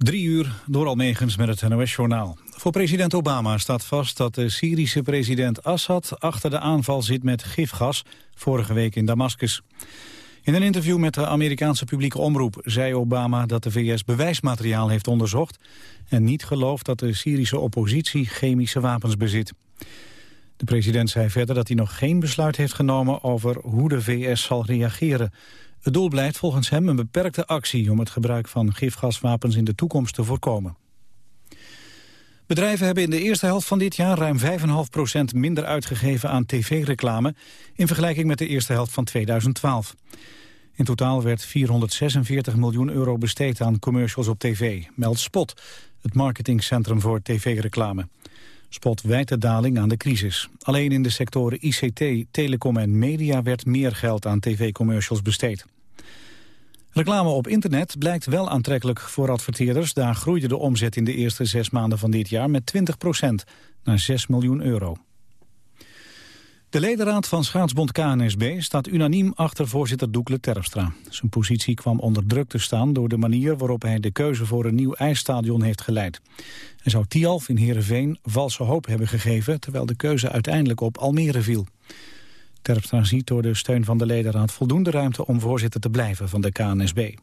Drie uur door Almegens met het NOS-journaal. Voor president Obama staat vast dat de Syrische president Assad... achter de aanval zit met gifgas, vorige week in Damascus. In een interview met de Amerikaanse publieke omroep zei Obama... dat de VS bewijsmateriaal heeft onderzocht... en niet gelooft dat de Syrische oppositie chemische wapens bezit. De president zei verder dat hij nog geen besluit heeft genomen... over hoe de VS zal reageren... Het doel blijft volgens hem een beperkte actie om het gebruik van gifgaswapens in de toekomst te voorkomen. Bedrijven hebben in de eerste helft van dit jaar ruim 5,5% minder uitgegeven aan tv-reclame in vergelijking met de eerste helft van 2012. In totaal werd 446 miljoen euro besteed aan commercials op tv, meldt Spot, het marketingcentrum voor tv-reclame. Spot wijt de daling aan de crisis. Alleen in de sectoren ICT, telecom en media werd meer geld aan tv-commercials besteed. Reclame op internet blijkt wel aantrekkelijk voor adverteerders. Daar groeide de omzet in de eerste zes maanden van dit jaar met 20% naar 6 miljoen euro. De ledenraad van schaatsbond KNSB staat unaniem achter voorzitter Doekle Terpstra. Zijn positie kwam onder druk te staan door de manier waarop hij de keuze voor een nieuw ijsstadion heeft geleid. Hij zou Tialf in Heerenveen valse hoop hebben gegeven, terwijl de keuze uiteindelijk op Almere viel. Terpstra ziet door de steun van de ledenraad voldoende ruimte om voorzitter te blijven van de KNSB.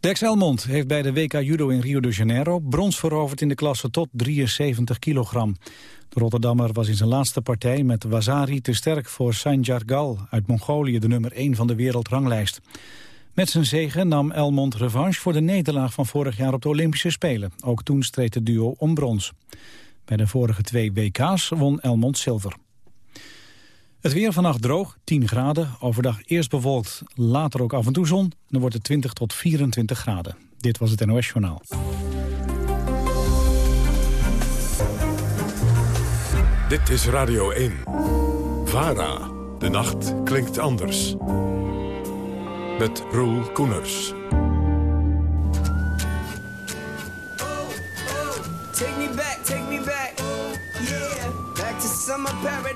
Dex Elmond heeft bij de WK Judo in Rio de Janeiro brons veroverd in de klasse tot 73 kilogram. De Rotterdammer was in zijn laatste partij met Wazari te sterk voor Sanjar Gal uit Mongolië, de nummer 1 van de wereldranglijst. Met zijn zegen nam Elmond revanche voor de nederlaag van vorig jaar op de Olympische Spelen. Ook toen streed het duo om brons. Bij de vorige twee WK's won Elmond zilver. Het weer vannacht droog, 10 graden. Overdag eerst bewolkt, later ook af en toe zon. Dan wordt het 20 tot 24 graden. Dit was het NOS Journaal. Dit is Radio 1. VARA. De nacht klinkt anders. Met Roel Koeners. Take me back, take me back. Yeah, back to summer paradise.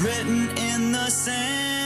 written in the sand.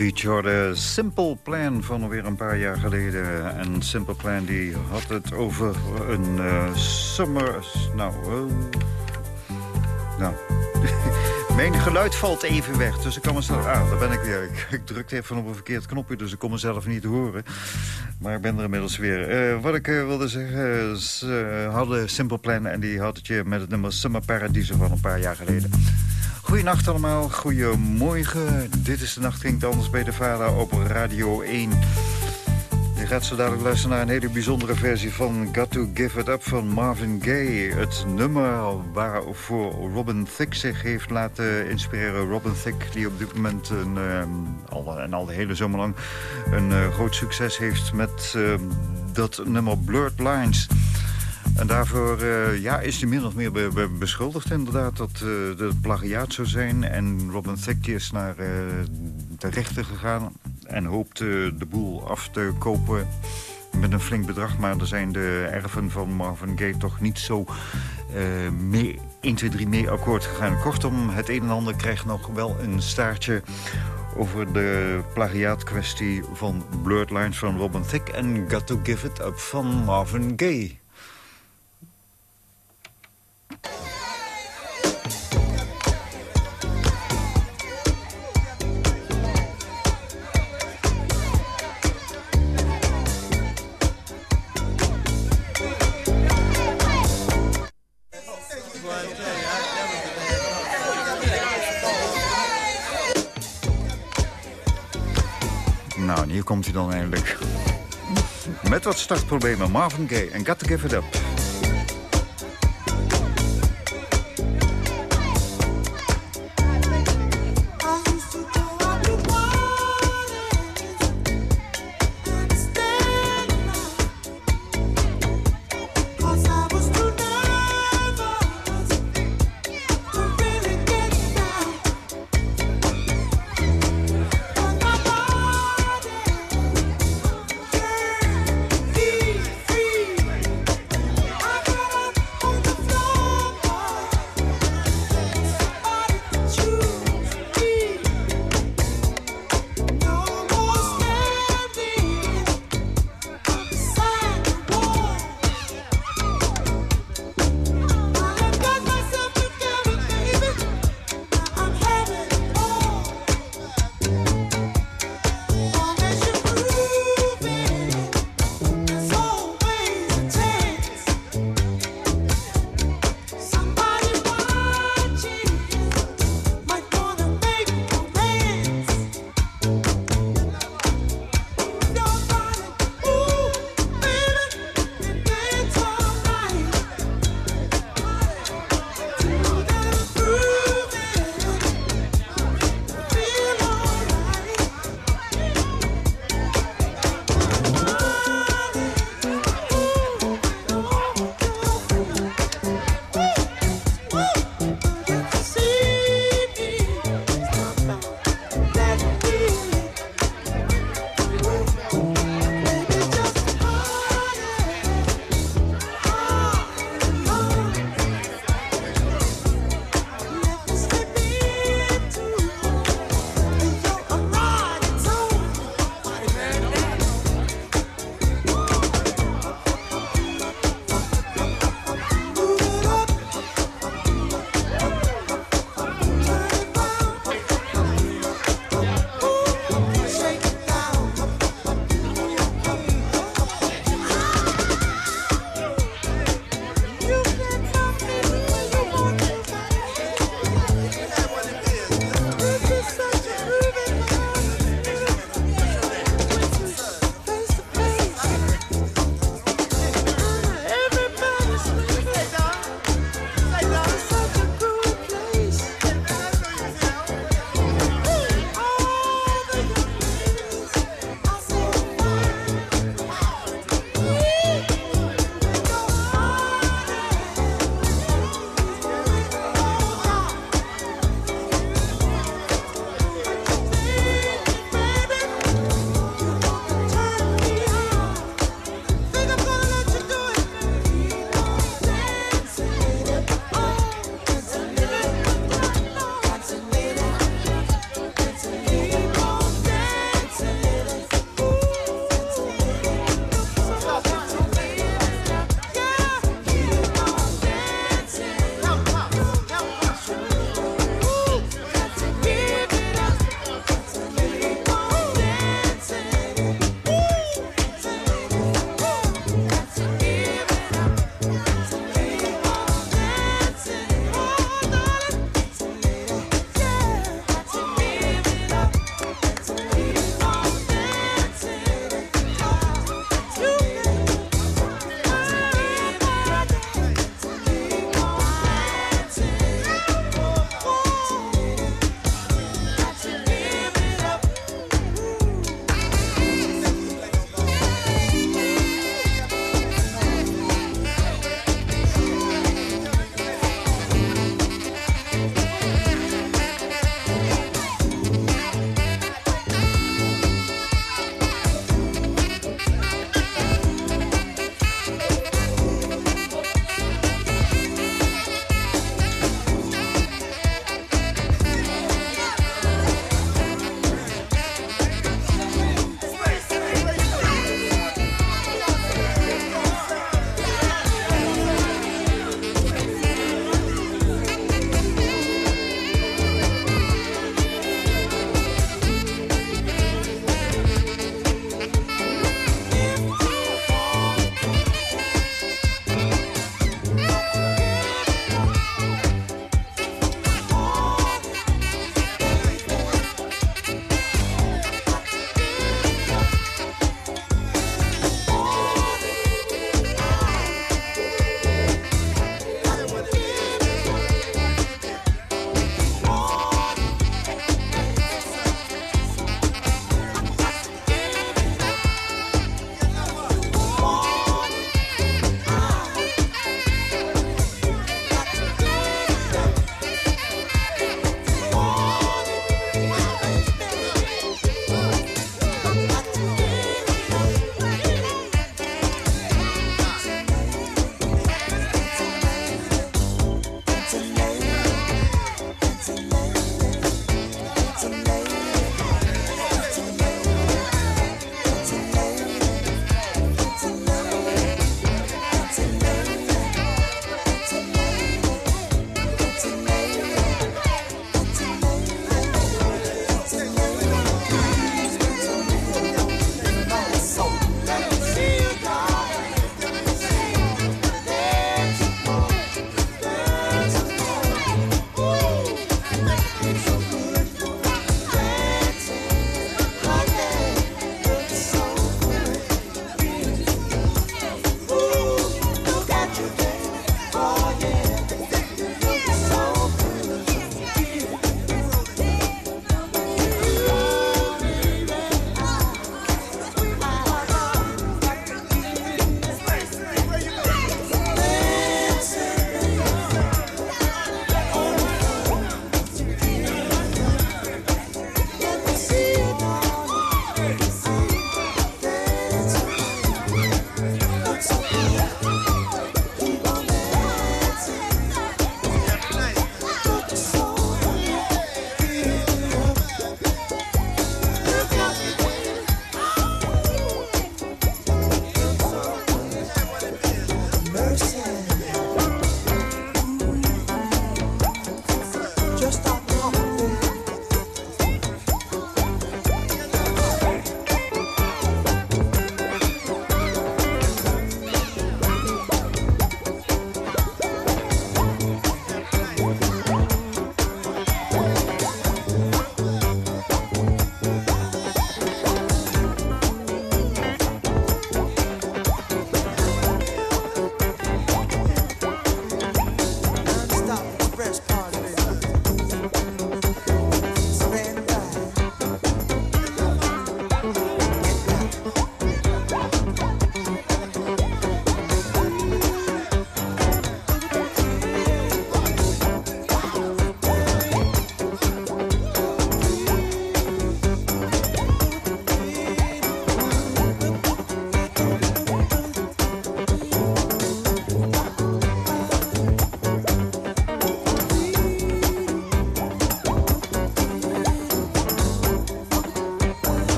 In a heartbeat, hoor. De Simple Plan van alweer een paar jaar geleden. En Simple Plan die had het over een eh, summer... Nou. Mijn geluid valt even weg, dus ik kan mezelf... Ah, daar ben ik weer. Ik, ik drukte even op een verkeerd knopje, dus ik kon mezelf niet horen. Maar ik ben er inmiddels weer. Eh, wat ik eh, wilde zeggen, ze hadden Simple Plan... en die had het je met het nummer Summer Paradiso van een paar jaar geleden. Goedenacht allemaal, goedemorgen. Dit is de Nacht Klinkt Anders bij de Vader op Radio 1. Je gaat zo dadelijk luisteren naar een hele bijzondere versie van Got To Give It Up van Marvin Gaye. Het nummer waarvoor Robin Thicke zich heeft laten inspireren. Robin Thicke die op dit moment een, ehm, al, en al de hele zomer lang een eh, groot succes heeft met ehm, dat nummer Blurred Lines. En daarvoor eh, ja, is hij min of meer be- be- beschuldigd inderdaad dat uh, het plagiaat zou zijn. En Robin Thicke is naar eh, de rechter gegaan en hoopt eh, de boel af te kopen met een flink bedrag. Maar er zijn de erven van Marvin Gaye toch niet zo eh, mee, 1, 2, 3 mee akkoord gegaan. Kortom, het een en ander krijgt nog wel een staartje over de plagiaatkwestie van Blurred Lines van Robin Thicke... en Got To Give It Up van Marvin Gaye. Komt hij dan eindelijk. Met wat startproblemen, Marvin Gaye en Got To Give It Up.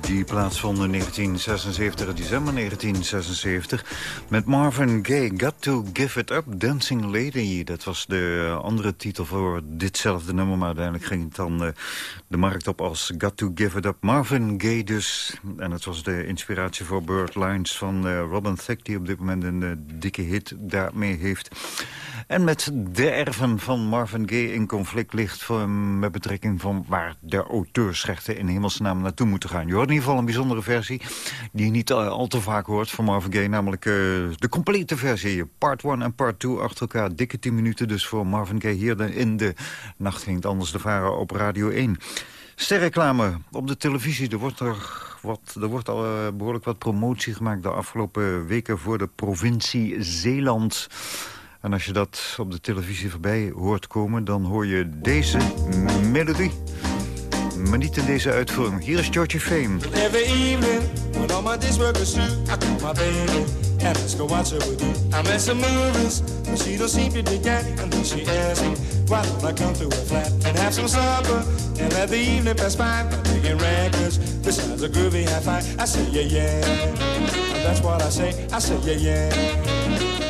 Die plaatsvond in 1976, december 1976... met Marvin Gaye, Got to Give It Up, Dancing Lady. Dat was de andere titel voor ditzelfde nummer... maar uiteindelijk ging het dan uh, de markt op als Got to Give It Up. Marvin Gaye dus, en het was de inspiratie voor Bird Lines van Robin Thicke... die op dit moment een dikke hit daarmee heeft... En met de erven van Marvin Gaye in conflict ligt... met betrekking van waar de auteursrechten in hemelsnaam naartoe moeten gaan. Je hoort in ieder geval een bijzondere versie die je niet al te vaak hoort van Marvin Gaye. Namelijk uh, de complete versie. Part 1 en part 2 achter elkaar. Dikke 10 minuten dus voor Marvin Gaye hier in de Nacht ging het anders de varen op Radio 1. Sterreclame op de televisie. Er wordt, er wat, er wordt al uh, behoorlijk wat promotie gemaakt de afgelopen weken voor de provincie Zeeland... En als je dat op de televisie voorbij hoort komen... dan hoor je deze melodie. Maar niet in deze uitvoering. Hier is Georgie Fame. Every evening, when all my days work is I call my baby and let's go watch her with you. I'm at some movies, but she don't seem to dig that. And then she asks me, why don't I come to her flat and have some supper and let the evening pass by by making records. Besides a groovy high five, I say yeah yeah. And that's what I say. I say yeah yeah.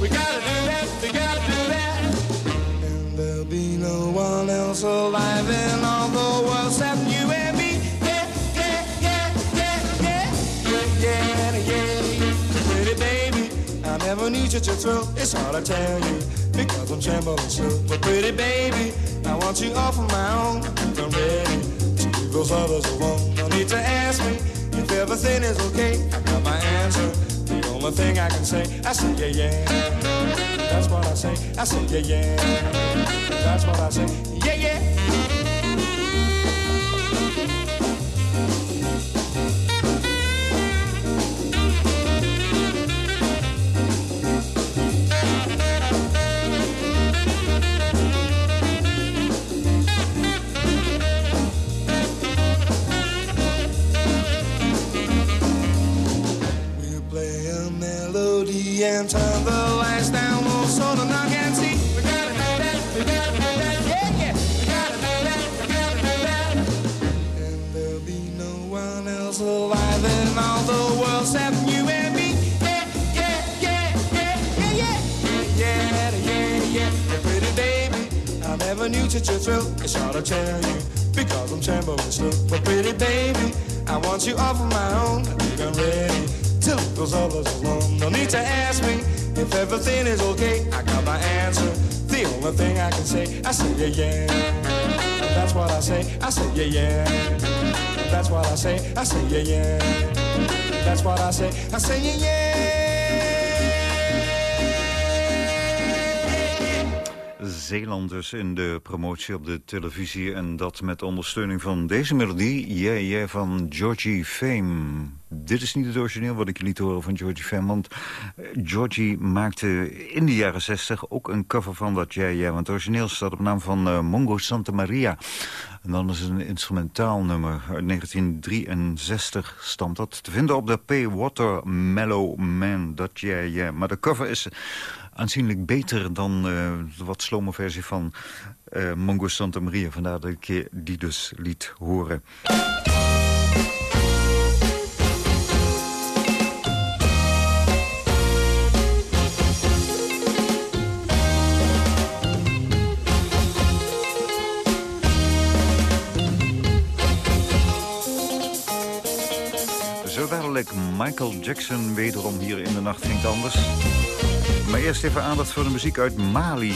We gotta do that, we gotta do that. And there'll be no one else alive in all the world except you and me. Yeah, yeah, yeah, yeah, yeah, yeah, yeah, yeah. Pretty baby, I never such a thrill. It's hard to tell you because I'm trembling still. But pretty baby, I want you all for my own. I'm ready to leave those others alone. No need to ask me if everything is okay. I got my answer. The thing I can say, I say yeah yeah. That's what I say. I say yeah yeah. That's what I say. Yeah yeah. Melody and turn the lights down low so the knock and see. We gotta do that, we gotta do that, yeah, yeah. We gotta do that, we gotta do that. And there'll be no one else alive in all the world except you and me. Yeah, yeah, yeah, yeah, yeah, yeah. Yeah, yeah, yeah. Pretty baby, I never knew such a thrill. It's hard to tell you because I'm trembling still. But pretty baby, I want you all for my own. I think I'm ready to leave those others alone. No need to ask me if everything is okay. I got my answer. The only thing I can say, I say yeah yeah. That's what I say. I say yeah yeah. That's what I say. I say yeah yeah. That's what I say. I say yeah yeah. Zeeland dus in de promotie op de televisie. En dat met ondersteuning van deze melodie. Yeah, yeah, van Georgie Fame. Dit is niet het origineel wat ik je liet horen van Georgie Fame. Want eh, Georgie maakte in de jaren 60 ook een cover van dat Yeah, yeah. Want het origineel staat op naam van uh, Mongo Santa Maria. En dan is het een instrumentaal nummer. Uit 1963 stamt dat. Te vinden op de P. Water Mellow Man. Dat yeah. Maar de cover is aanzienlijk beter dan uh, de wat slome versie van Mongo Santa Maria. Vandaar dat ik die dus liet horen. Michael Jackson wederom hier in de nacht ging anders. Maar eerst even aandacht voor de muziek uit Mali.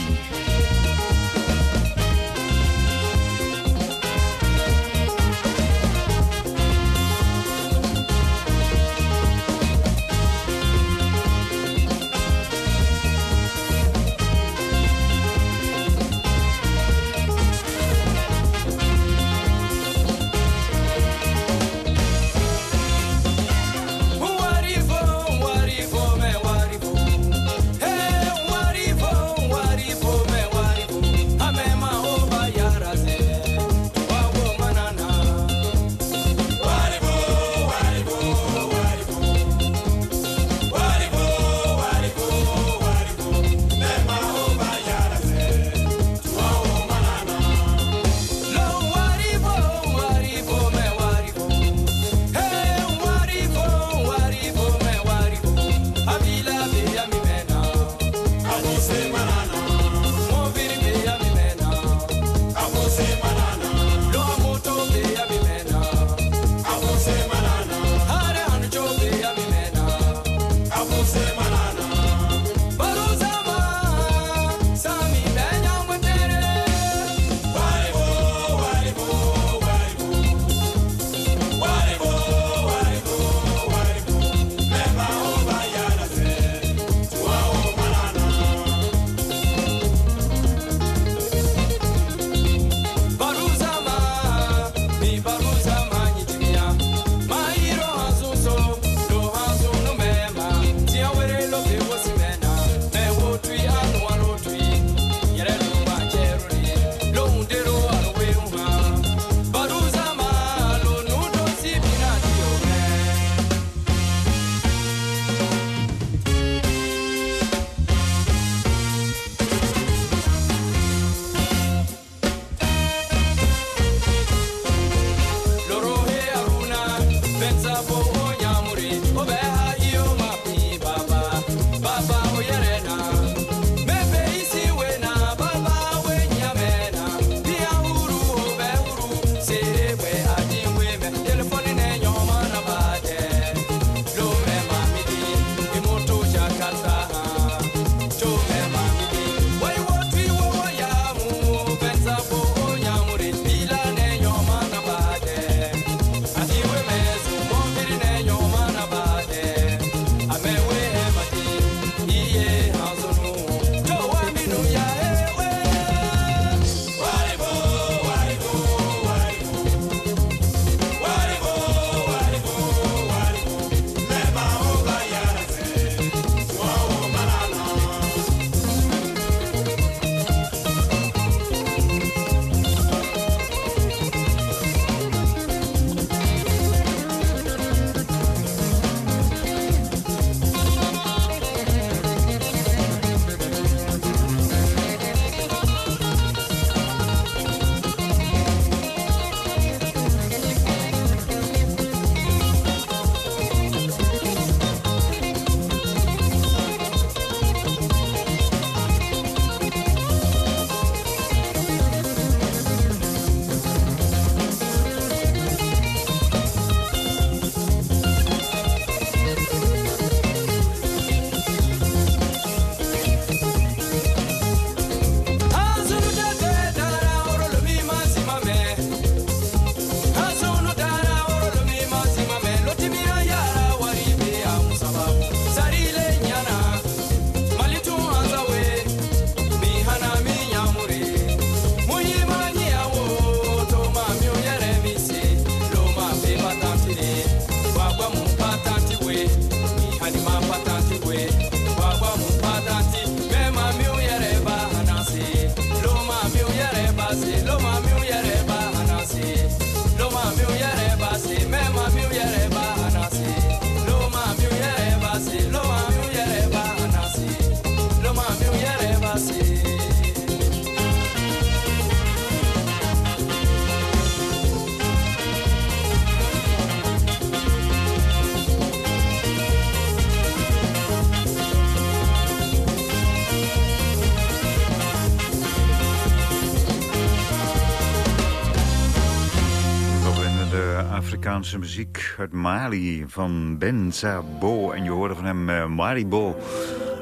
Afrikaanse muziek uit Mali van Ben Sabo. En je hoorde van hem uh, Maribo.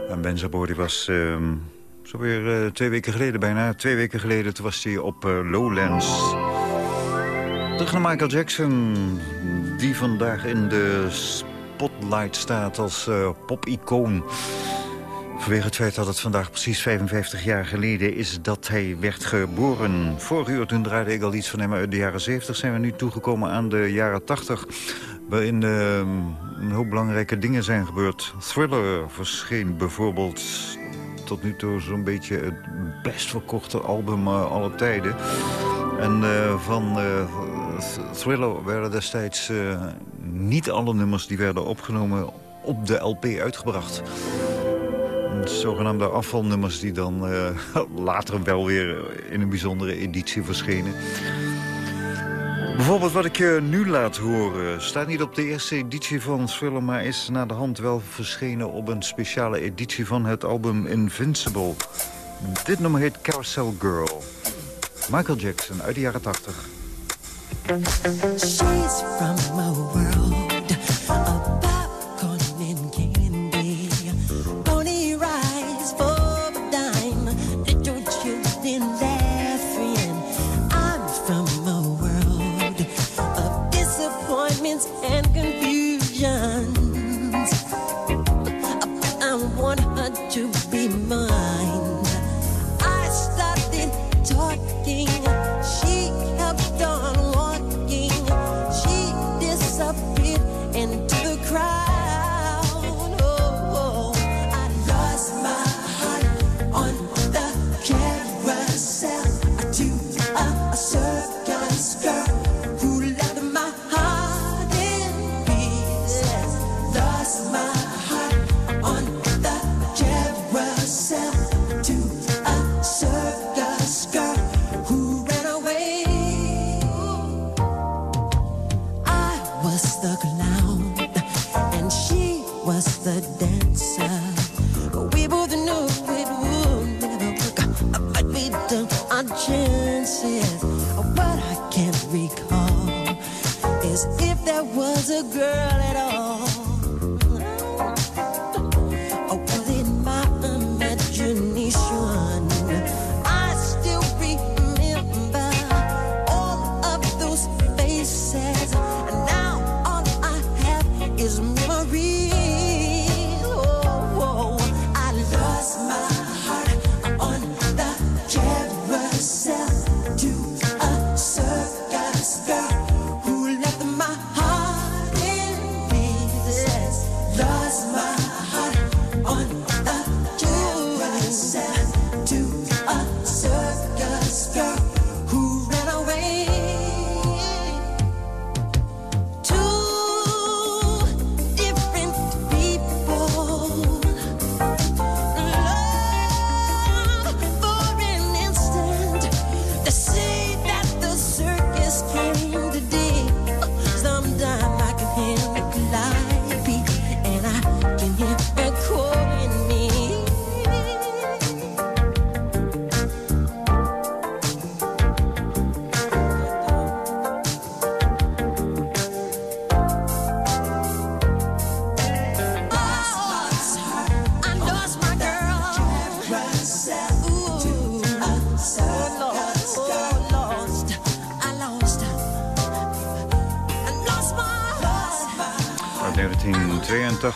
En Ben was uh, zo weer uh, twee weken geleden, bijna twee weken geleden... was hij op uh, Lowlands. Terug naar Michael Jackson, die vandaag in de spotlight staat als pop-icoon. Vanwege het feit dat het vandaag precies 55 jaar geleden is dat hij werd geboren. Vorig uur toen draaide ik al iets van hem uit de jaren 70. Zijn we nu toegekomen aan de jaren 80. Waarin uh, een hoop belangrijke dingen zijn gebeurd. Thriller verscheen bijvoorbeeld tot nu toe zo'n beetje het best verkochte album uh, aller tijden. En uh, van uh, Thriller werden destijds niet alle nummers die werden opgenomen op de LP uitgebracht zogenaamde afvalnummers die dan uh, later wel weer in een bijzondere editie verschenen. Bijvoorbeeld wat ik je nu laat horen... staat niet op de eerste editie van Thriller... maar is na de hand wel verschenen op een speciale editie van het album Invincible. Dit nummer heet Carousel Girl. Michael Jackson uit de jaren 80. She's from my world,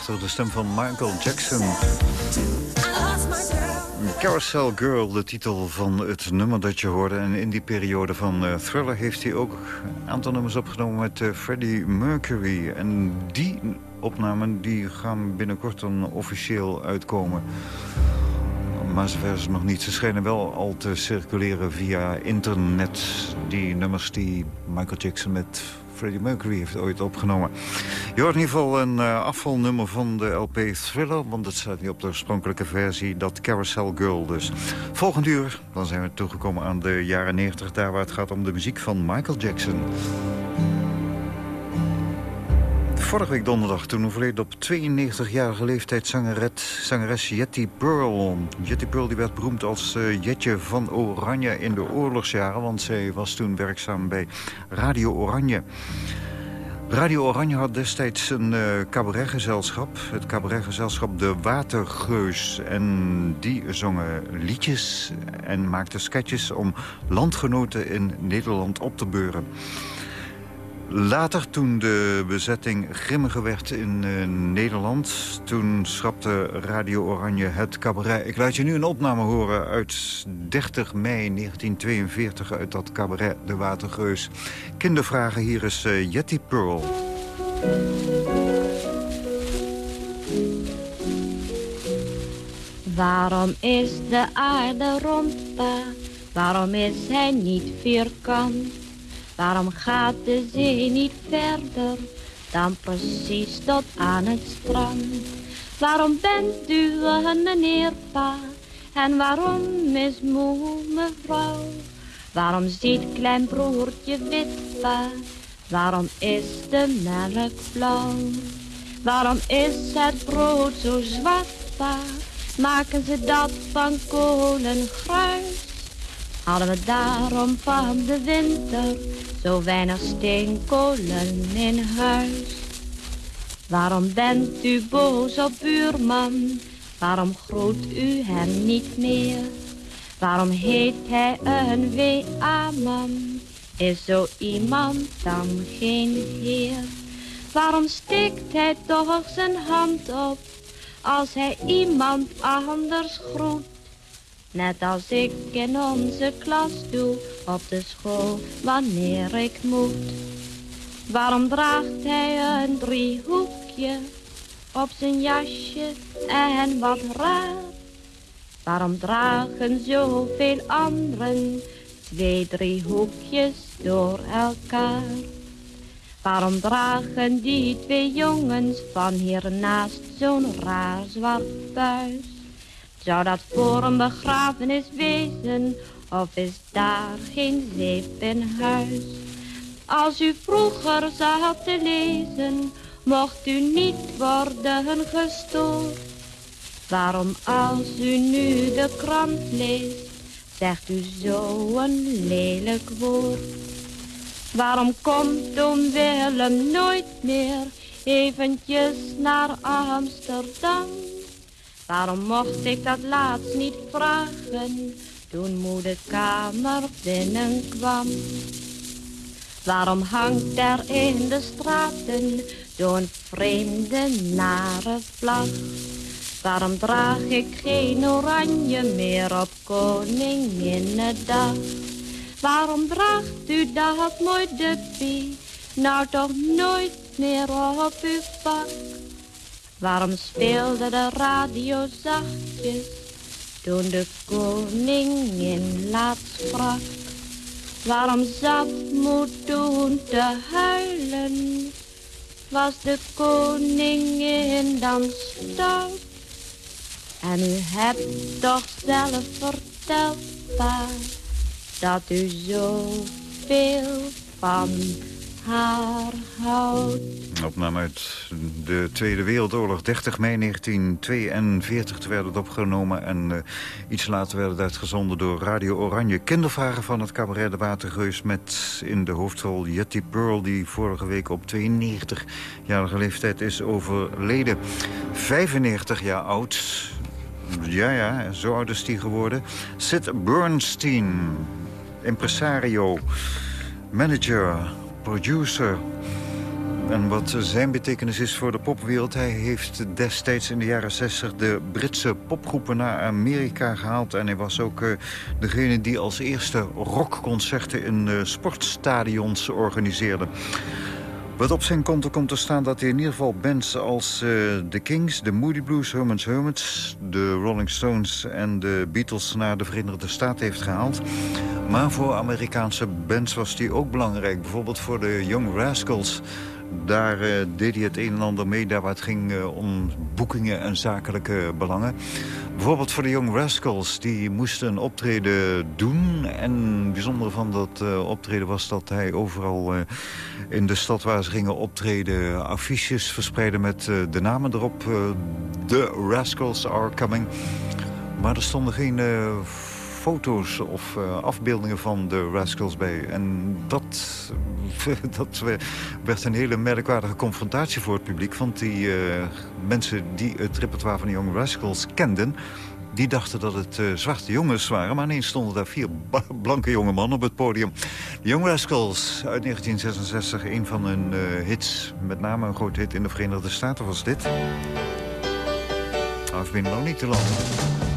1982 de stem van Michael Jackson. Carousel Girl, de titel van het nummer dat je hoorde. En in die periode van eh, Thriller heeft hij ook een aantal nummers opgenomen met eh, Freddie Mercury. En die opnamen die gaan binnenkort dan officieel uitkomen. Maar zover is het nog niet. Ze schijnen wel al te circuleren via internet. Die nummers die Michael Jackson met Freddie Mercury heeft ooit opgenomen. Je hoort in ieder geval een uh, afvalnummer van de LP Thriller... want het staat niet op de oorspronkelijke versie, dat Carousel Girl dus. Volgend uur, dan zijn we toegekomen aan de jaren 90... daar waar het gaat om de muziek van Michael Jackson. Vorige week donderdag, toen overleed op 92-jarige leeftijd zangeres, zangeres Jetty Pearl. Jetty Pearl die werd beroemd als uh, Jetje van Oranje in de oorlogsjaren... want zij was toen werkzaam bij Radio Oranje. Radio Oranje had destijds een eh, cabaretgezelschap. Het cabaretgezelschap De Watergeus. En die zongen liedjes en maakten sketches om landgenoten in Nederland op te beuren. Later, toen de bezetting grimmiger werd in eh, Nederland... toen schrapte Radio Oranje het cabaret. Ik laat je nu een opname horen uit 30 mei 1942... uit dat cabaret De Watergeus. Kindervragen, hier is eh, Jetty Pearl. Waarom is de aarde rond, pa? Waarom is hij niet vierkant? Waarom gaat de zee niet verder dan precies tot aan het strand? Waarom bent u een meneer, pa? En waarom is moe mevrouw? Waarom ziet klein broertje wit, pa? Waarom is de melk blauw? Waarom is het brood zo zwart, pa? Maken ze dat van kolengruis? Hadden we daarom van de winter zo weinig steenkolen in huis? Waarom bent u boos op buurman? Waarom groet u hem niet meer? Waarom heet hij een WA-man? Is zo iemand dan geen heer? Waarom stikt hij toch zijn hand op als hij iemand anders groet? Net als ik in onze klas doe op de school wanneer ik moet. Waarom draagt hij een driehoekje op zijn jasje en wat raar? Waarom dragen zoveel anderen twee driehoekjes door elkaar? Waarom dragen die twee jongens van hiernaast zo'n raar zwart buis? Zou dat voor een begrafenis wezen, of is daar geen zeep in huis? Als u vroeger zat te lezen, mocht u niet worden gestoord. Waarom als u nu de krant leest, zegt u zo een lelijk woord? Waarom komt oom Willem nooit meer eventjes naar Amsterdam? Waarom mocht ik dat laatst niet vragen toen moeder kamer binnenkwam? Waarom hangt er in de straten zo'n vreemde nare vlag? Waarom draag ik geen oranje meer op Koninginnedag? Waarom draagt u dat mooi duppie nou toch nooit meer op uw pak? Waarom speelde de radio zachtjes toen de koningin laatst sprak? Waarom zat moet toen te huilen? Was de koningin dan stout? En u hebt toch zelf verteld, pa, dat u zoveel van haar houdt. Uit de Tweede Wereldoorlog, 30 mei 1942 werd het opgenomen... en eh, iets later werd het uitgezonden door Radio Oranje. Kindervragen van het cabaret De Watergeus met in de hoofdrol Jetty Pearl... die vorige week op 92-jarige leeftijd is overleden. 95 jaar oud, ja ja, zo oud is die geworden. Sid Bernstein, impresario, manager, producer... En wat zijn betekenis is voor de popwereld... hij heeft destijds in de jaren 60 de Britse popgroepen naar Amerika gehaald. En hij was ook uh, degene die als eerste rockconcerten in uh, sportstadions organiseerde. Wat op zijn konto komt te staan dat hij in ieder geval bands als uh, The Kings, de Moody Blues, Herman's Hermits, de Rolling Stones en de Beatles naar de Verenigde Staten heeft gehaald. Maar voor Amerikaanse bands was hij ook belangrijk. Bijvoorbeeld voor de Young Rascals. Daar uh, deed hij het een en ander mee, daar waar het ging uh, om boekingen en zakelijke belangen. Bijvoorbeeld voor de Young Rascals, die moesten een optreden doen. En het bijzondere van dat uh, optreden was dat hij overal in de stad waar ze gingen optreden... affiches verspreidde met de namen erop. The Rascals are coming. Maar er stonden geen foto's of eh, afbeeldingen van de Rascals bij. En dat, dat werd een hele merkwaardige confrontatie voor het publiek. Want die eh, mensen die het repertoire van de Young Rascals kenden... Die dachten dat het eh, zwarte jongens waren, maar ineens stonden daar vier blanke jonge mannen op het podium. De Young Rascals uit 1966, een van hun hits. Met name een groot hit in de Verenigde Staten was dit. I've been lonely too long. I've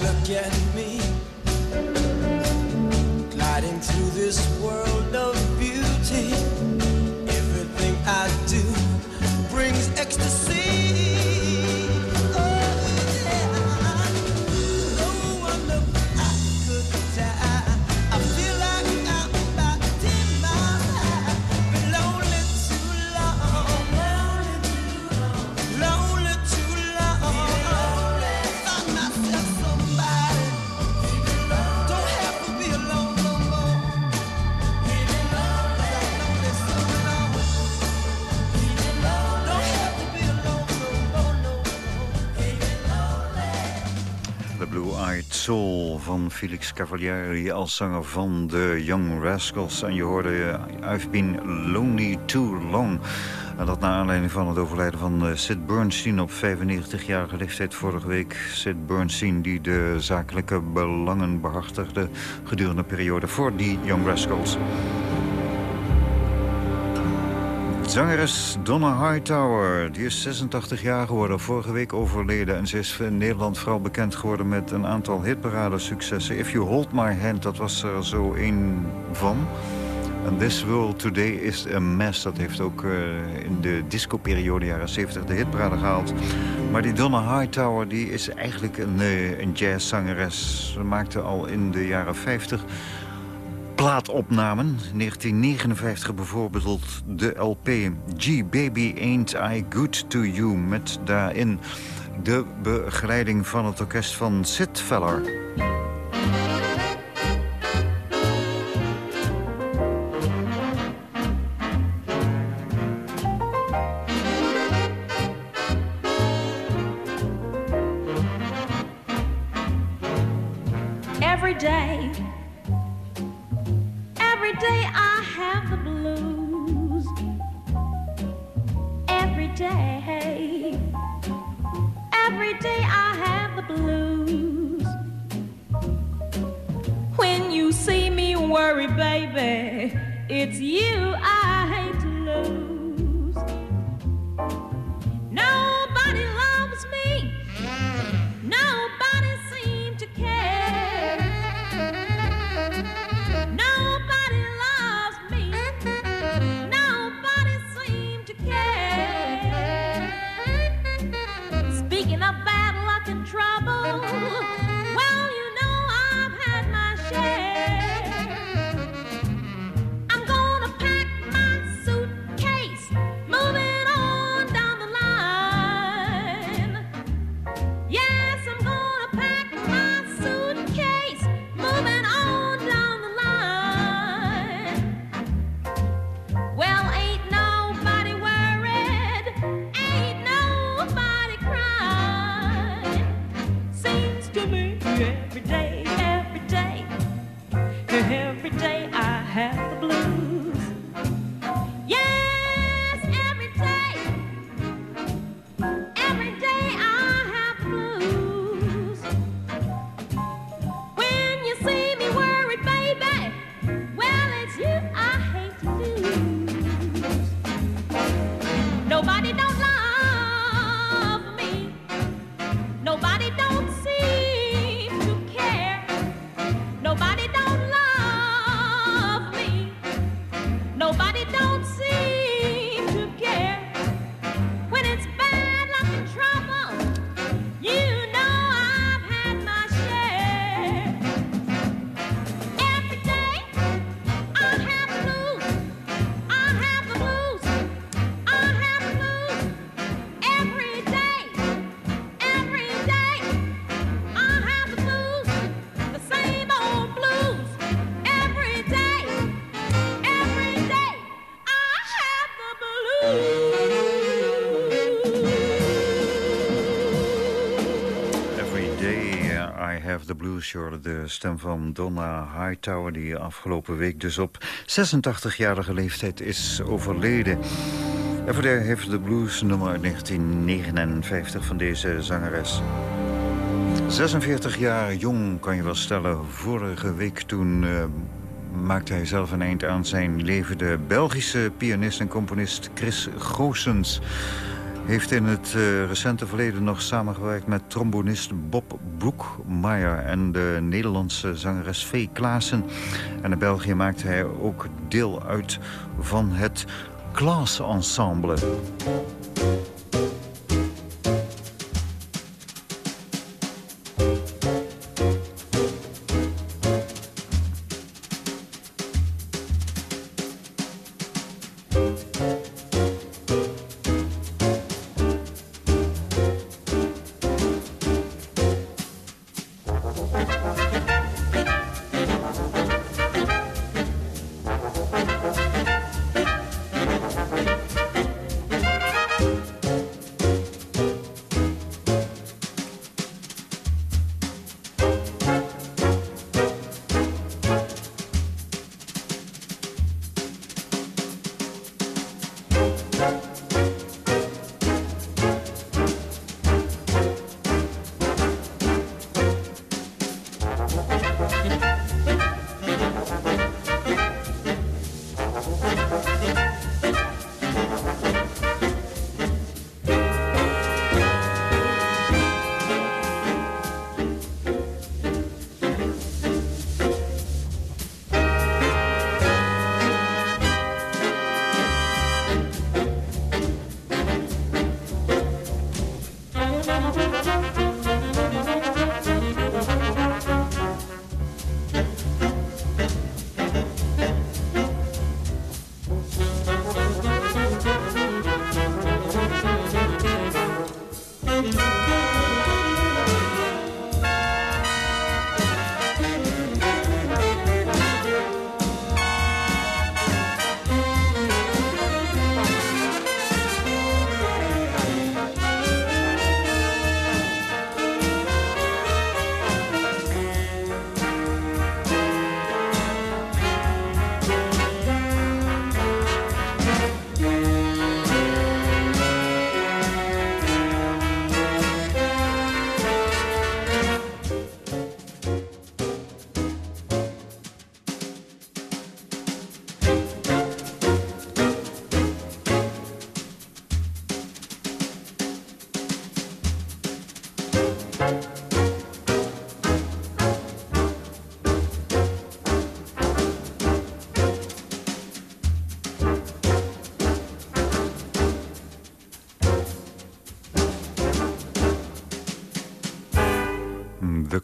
Look at me, gliding through this world of beauty. Everything I do brings ecstasy. Soul van Felix Cavalieri als zanger van de Young Rascals. En je hoorde eh, I've Been Lonely Too Long. En dat naar aanleiding van het overlijden van eh, Sid Bernstein op 95-jarige leeftijd vorige week. Sid Bernstein die de zakelijke belangen behartigde gedurende periode voor die Young Rascals. Zangeres Donna Hightower, die is 86 jaar geworden, vorige week overleden. En ze is in Nederland vooral bekend geworden met een aantal hitparade-successen. If You Hold My Hand, dat was er zo één van. En This World Today is a Mess. Dat heeft ook eh, in de discoperiode jaren 70 de hitparade gehaald. Maar die Donna Hightower die is eigenlijk een, eh, een jazzzangeres. Ze maakte al in de jaren 50 plaatopnamen. 1959 bijvoorbeeld de LP G Baby Ain't I Good To You... met daarin de begeleiding van het orkest van Sid Feller. Every day, Nobody don't de stem van Donna Hightower... die afgelopen week dus op 86-jarige leeftijd is overleden. Every Day Have the Blues, nummer 1959 van deze zangeres. 46 jaar jong, kan je wel stellen. Vorige week toen eh, maakte hij zelf een eind aan zijn leven. De Belgische pianist en componist Chris Goossens heeft in het eh, recente verleden nog samengewerkt met trombonist Bob Broekmeijer en de Nederlandse zangeres Vee Klaassen. En in België maakte hij ook deel uit van het Klaas Ensemble.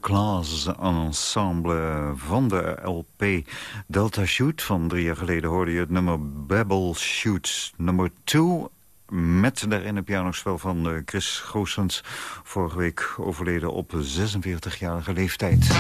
The Class Ensemble van de LP Delta Shoot. Van drie jaar geleden hoorde je het nummer Babel Shoots nummer 2... Met daarin een pianospel van eh, Chris Goossens. Vorige week overleden op 46-jarige leeftijd.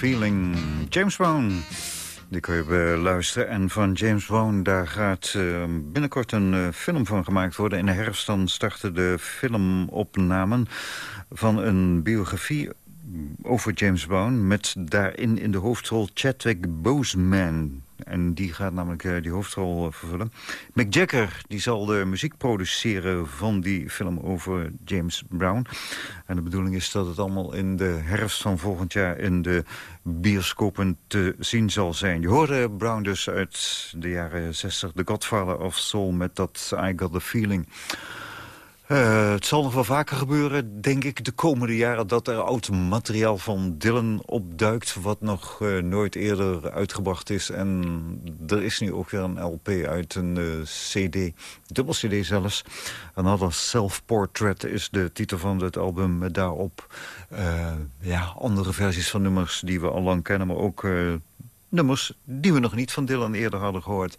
Feeling. James Brown. Die kun je beluisteren. En van James Brown, daar gaat eh, binnenkort een eh, film van gemaakt worden. In de herfst dan starten de filmopnamen van een biografie over James Brown... met daarin in de hoofdrol Chadwick Boseman. En die gaat namelijk eh, die hoofdrol eh, vervullen. Mick Jagger die zal de muziek produceren van die film over James Brown. En de bedoeling is dat het allemaal in de herfst van volgend jaar... in de bioscopen te zien zal zijn. Je hoorde Brown dus uit de jaren 60, The Godfather of Soul... met dat I Got The Feeling... Eh, het zal nog wel vaker gebeuren, denk ik, de komende jaren... dat er oud materiaal van Dylan opduikt... wat nog eh, nooit eerder uitgebracht is. En er is nu ook weer een LP uit, een eh, cd, dubbel cd zelfs. Another Self-Portrait is de titel van het album... met daarop ja, andere versies van nummers die we al lang kennen... maar ook nummers die we nog niet van Dylan eerder hadden gehoord.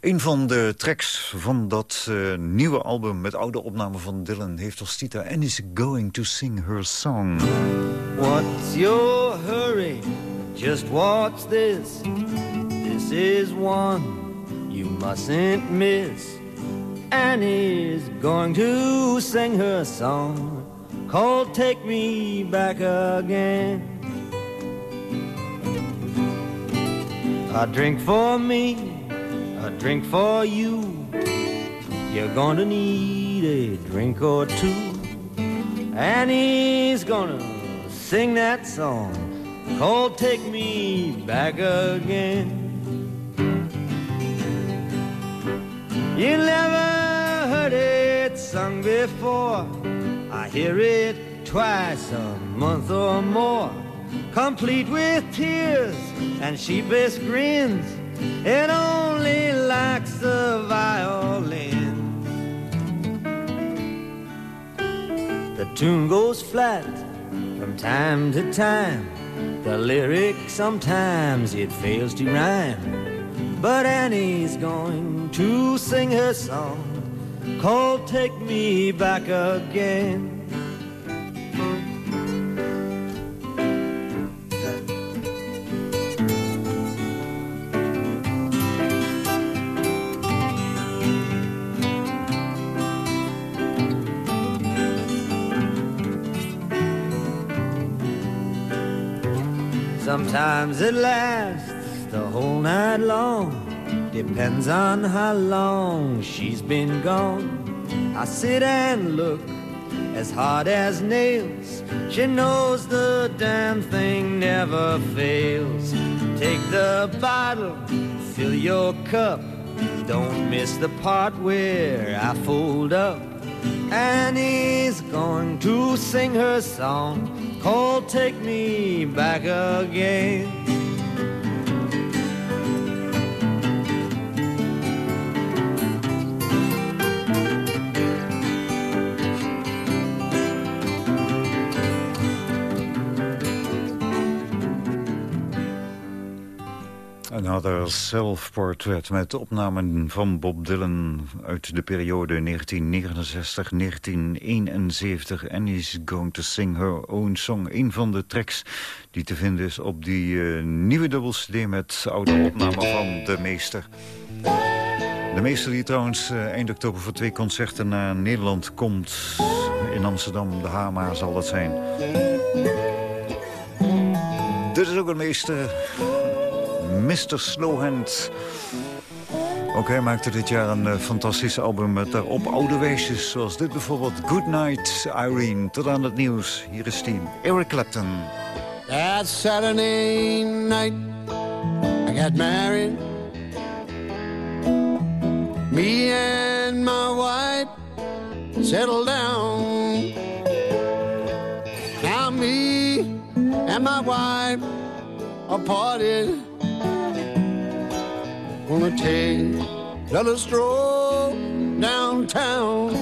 Een van de tracks van dat eh, nieuwe album met oude opnamen van Dylan heeft als titel... And is going to sing her song. What's your hurry? Just watch this. This is one you mustn't miss. Annie's going to sing her song called Take Me Back Again. A drink for me, a drink for you. You're gonna need a drink or two. And he's gonna sing that song called Take Me Back Again. You never heard it sung before. I hear it twice a month or more, complete with tears and sheepish grins. It only lacks the violin. The tune goes flat from time to time. The lyric sometimes it fails to rhyme. But Annie's going to sing her song called Take Me Back Again. Sometimes it lasts the whole night long. Depends on how long she's been gone. I sit and look as hard as nails. She knows the damn thing never fails. Take the bottle, fill your cup. Don't miss the part where I fold up. Annie's going to sing her song called Take Me Back Again. Another Self-Portrait met opnamen van Bob Dylan uit de periode 1969-1971. And he's going to sing her own song. Een van de tracks die te vinden is op die eh, nieuwe dubbel CD met oude opnamen van de meester. De meester die trouwens eh, eind oktober voor twee concerten naar Nederland komt. In Amsterdam, de Hama zal dat zijn. Dit is ook een meester... Mr. Slowhand. Ook hij maakte dit jaar een uh, fantastisch album met daarop oude weesjes. Zoals dit bijvoorbeeld Good Night Irene. Tot aan het nieuws. Hier is team Eric Clapton. That Saturday night I got married. Me and my wife settled down. Now me and my wife are. Gonna take another stroll downtown.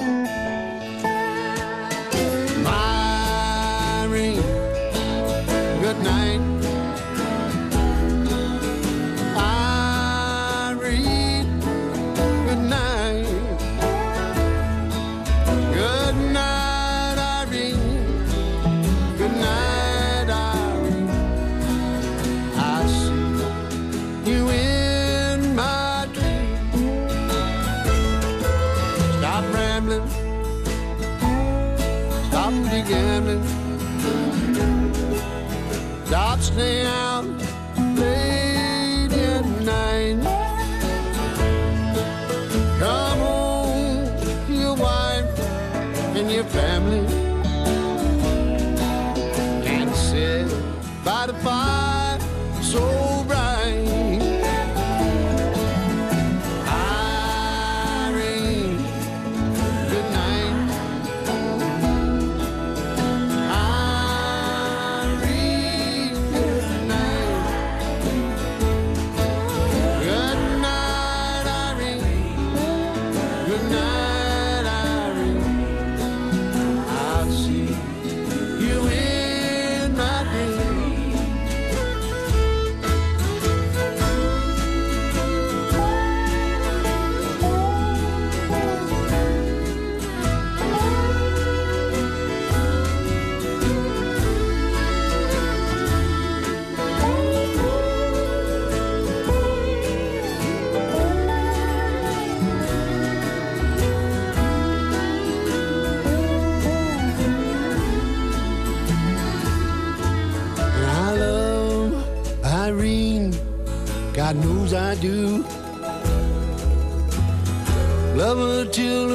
nothing God I do. Love her till